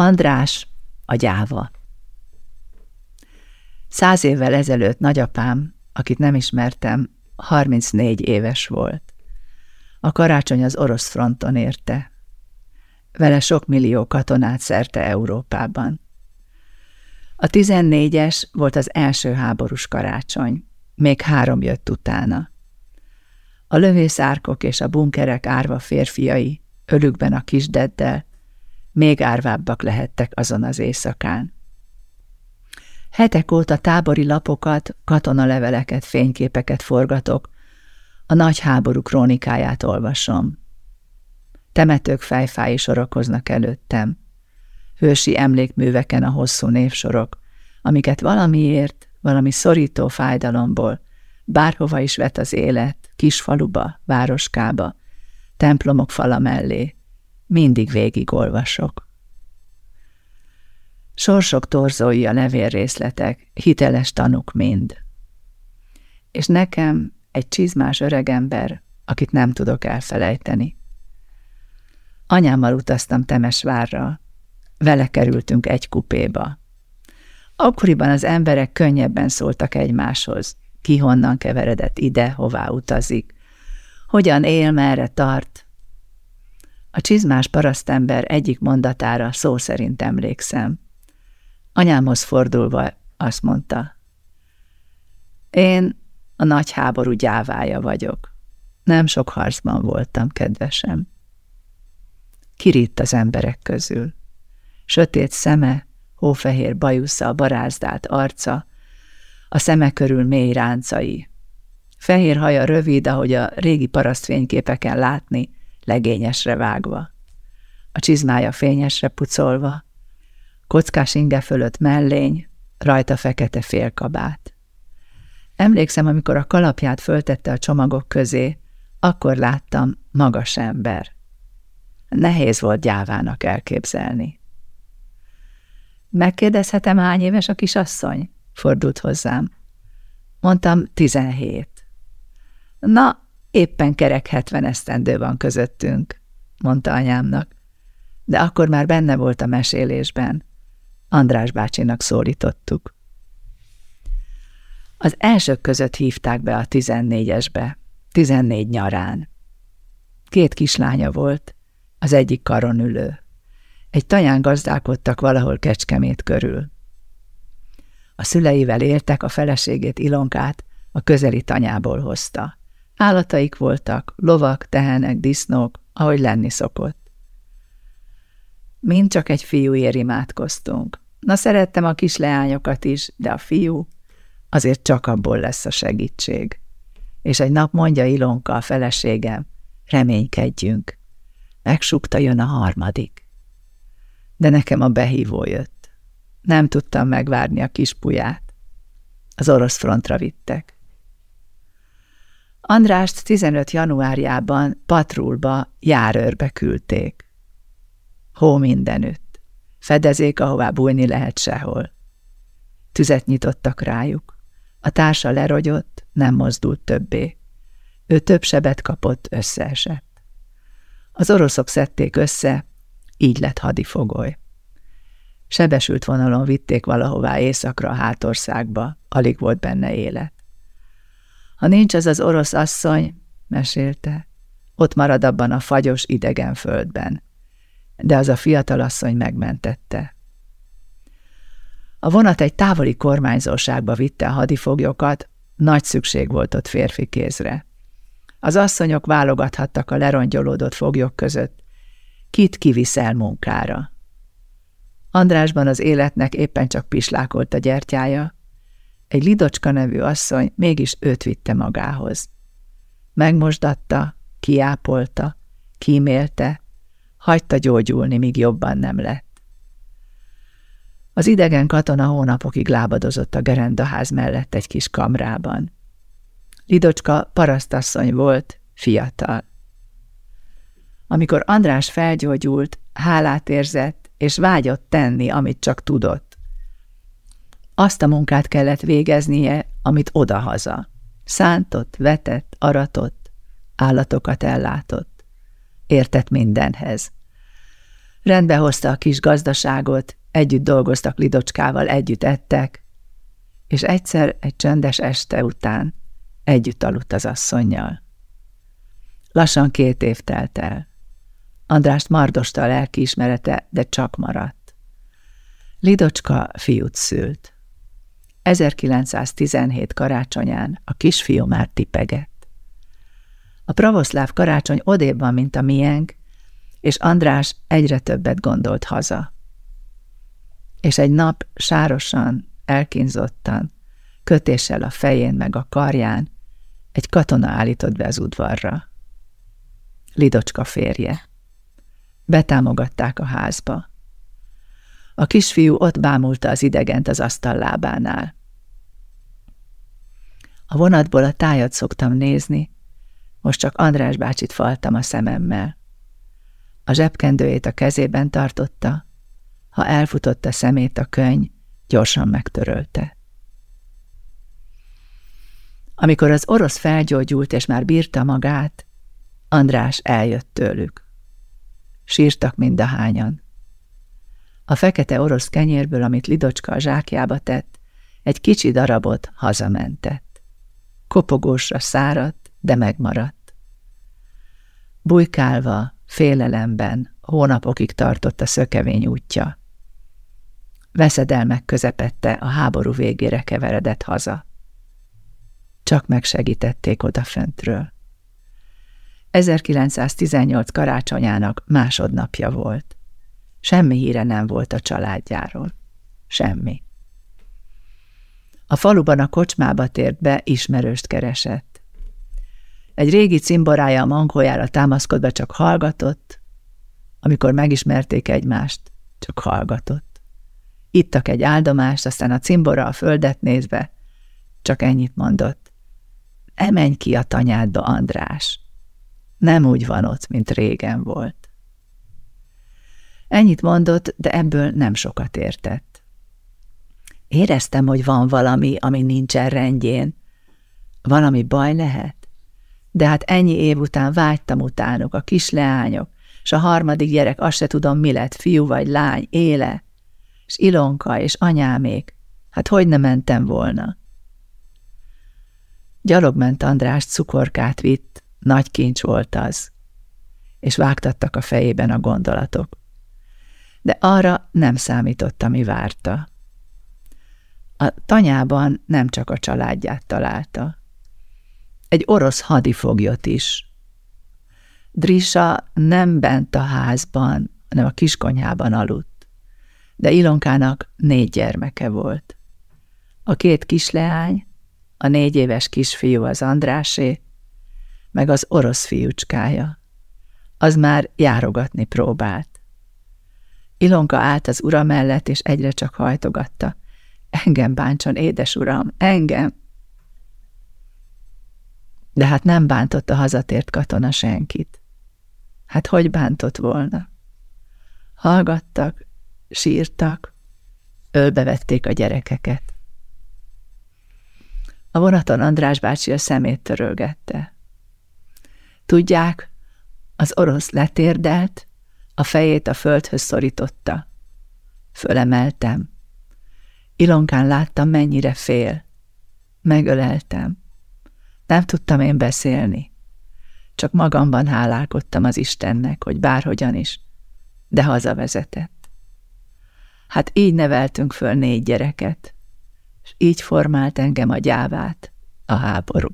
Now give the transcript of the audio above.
András, a gyáva. Száz évvel ezelőtt nagyapám, akit nem ismertem, 34 éves volt. A karácsony az orosz fronton érte. Vele sok millió katonát szerte Európában. A 14-es volt az első háborús karácsony, még három jött utána. A lövészárkok és a bunkerek árva férfiai, ölükben a kisdeddel, még árvábbak lehettek azon az éjszakán. Hetek óta tábori lapokat, katonaleveleket, fényképeket forgatok, a nagy háború krónikáját olvasom. Temetők fejfái sorakoznak előttem. Hősi emlékműveken a hosszú névsorok, amiket valamiért, valami szorító fájdalomból, bárhova is vet az élet, kisfaluba, városkába, templomok fala mellé, mindig végig olvasok. Sorsok torzói a levélrészletek, hiteles tanuk mind. És nekem egy csizmás öregember, akit nem tudok elfelejteni. Anyámmal utaztam Temesvárra, vele kerültünk egy kupéba. Akkoriban az emberek könnyebben szóltak egymáshoz, ki honnan keveredett ide, hová utazik, hogyan él, merre tart, a csizmás parasztember egyik mondatára szó szerint emlékszem. Anyámhoz fordulva azt mondta, én a nagy háború gyávája vagyok. Nem sok harcban voltam, kedvesem. Kiritt az emberek közül. Sötét szeme, hófehér bajusza, barázdált arca, a szeme körül mély ráncai. Fehér haja rövid, ahogy a régi parasztfényképeken látni, legényesre vágva. A csizmája fényesre pucolva, kockás inge fölött mellény, rajta fekete félkabát. Emlékszem, amikor a kalapját föltette a csomagok közé, akkor láttam magas ember. Nehéz volt gyávának elképzelni. Megkérdezhetem, hány éves a kisasszony? Fordult hozzám. Mondtam, tizenhét. Na, Éppen kerek hetven esztendő van közöttünk, mondta anyámnak, de akkor már benne volt a mesélésben. András bácsinak szólítottuk. Az elsők között hívták be a tizennégyesbe, tizennégy nyarán. Két kislánya volt, az egyik karon ülő. Egy taján gazdálkodtak valahol Kecskemét körül. A szüleivel éltek, a feleségét Ilonkát a közeli tanyából hozta. Állataik voltak, lovak, tehenek, disznók, ahogy lenni szokott. Mind csak egy fiúért imádkoztunk. Na, szerettem a kis leányokat is, de a fiú azért csak abból lesz a segítség. És egy nap mondja Ilonka a feleségem, reménykedjünk. Megsukta, jön a harmadik. De nekem a behívó jött. Nem tudtam megvárni a kispuját. Az orosz frontra vittek. Andrást 15 januárjában patrulba, járőrbe küldték. Hó mindenütt. Fedezék, ahová bújni lehet sehol. Tüzet nyitottak rájuk. A társa lerogyott, nem mozdult többé. Ő több sebet kapott, összeesett. Az oroszok szedték össze, így lett hadifogoly. Sebesült vonalon vitték valahová északra a hátországba, alig volt benne élet. Ha nincs az az orosz asszony, mesélte, ott marad abban a fagyos idegen földben. De az a fiatal asszony megmentette. A vonat egy távoli kormányzóságba vitte a hadifoglyokat, nagy szükség volt ott férfi kézre. Az asszonyok válogathattak a lerongyolódott foglyok között, kit kiviszel munkára. Andrásban az életnek éppen csak pislákolt a gyertyája, egy Lidocska nevű asszony mégis őt vitte magához. Megmosdatta, kiápolta, kímélte, hagyta gyógyulni, míg jobban nem lett. Az idegen katona hónapokig lábadozott a gerendaház mellett egy kis kamrában. Lidocska parasztasszony volt, fiatal. Amikor András felgyógyult, hálát érzett, és vágyott tenni, amit csak tudott. Azt a munkát kellett végeznie, amit odahaza. Szántott, vetett, aratott, állatokat ellátott. Értett mindenhez. Rendbe hozta a kis gazdaságot, együtt dolgoztak Lidocskával, együtt ettek, és egyszer egy csöndes este után együtt aludt az asszonnyal. Lassan két év telt el. Andrást mardosta a lelkiismerete, de csak maradt. Lidocska fiút szült. 1917 karácsonyán a kisfiú már tipegett. A pravoszláv karácsony odébb van, mint a miénk, és András egyre többet gondolt haza. És egy nap sárosan, elkínzottan, kötéssel a fején meg a karján, egy katona állított be az udvarra. Lidocska férje. Betámogatták a házba. A kisfiú ott bámulta az idegent az asztal lábánál. A vonatból a tájat szoktam nézni, most csak András bácsit faltam a szememmel. A zsebkendőjét a kezében tartotta, ha elfutott a szemét a könyv, gyorsan megtörölte. Amikor az orosz felgyógyult és már bírta magát, András eljött tőlük. Sírtak mind a hányan. A fekete orosz kenyérből, amit Lidocska a zsákjába tett, egy kicsi darabot hazamentett. Kopogósra száradt, de megmaradt. Bujkálva, félelemben, hónapokig tartott a szökevény útja. Veszedelmek közepette a háború végére keveredett haza. Csak megsegítették odaföntről. 1918 karácsonyának másodnapja volt. Semmi híre nem volt a családjáról. Semmi. A faluban a kocsmába tért be, ismerőst keresett. Egy régi cimborája a mankójára támaszkodva csak hallgatott, amikor megismerték egymást, csak hallgatott. Ittak egy áldomást, aztán a cimbora a földet nézve, csak ennyit mondott. Emenj ki a tanyádba, András! Nem úgy van ott, mint régen volt. Ennyit mondott, de ebből nem sokat értett. Éreztem, hogy van valami, ami nincsen rendjén. Valami baj lehet? De hát ennyi év után vágytam utánuk, a kisleányok, és a harmadik gyerek, azt se tudom, mi lett, fiú vagy lány, éle, és Ilonka és anyámék. Hát hogy nem mentem volna? Gyalog ment András, cukorkát vitt, nagy kincs volt az, és vágtattak a fejében a gondolatok. De arra nem számított, ami várta. A tanyában nem csak a családját találta. Egy orosz hadifoglyot is. Drisa nem bent a házban, hanem a kiskonyhában aludt. De Ilonkának négy gyermeke volt. A két kisleány, a négy éves kisfiú az Andrásé, meg az orosz fiúcskája. Az már járogatni próbált. Ilonka állt az ura mellett, és egyre csak hajtogatta. Engem bántson, édes uram, engem! De hát nem bántott a hazatért katona senkit. Hát hogy bántott volna? Hallgattak, sírtak, ölbevették a gyerekeket. A vonaton András bácsi a szemét törölgette. Tudják, az orosz letérdelt, a fejét a földhöz szorította. Fölemeltem. Ilonkán láttam, mennyire fél. Megöleltem. Nem tudtam én beszélni. Csak magamban hálálkodtam az Istennek, hogy bárhogyan is, de hazavezetett. Hát így neveltünk föl négy gyereket, és így formált engem a gyávát a háború.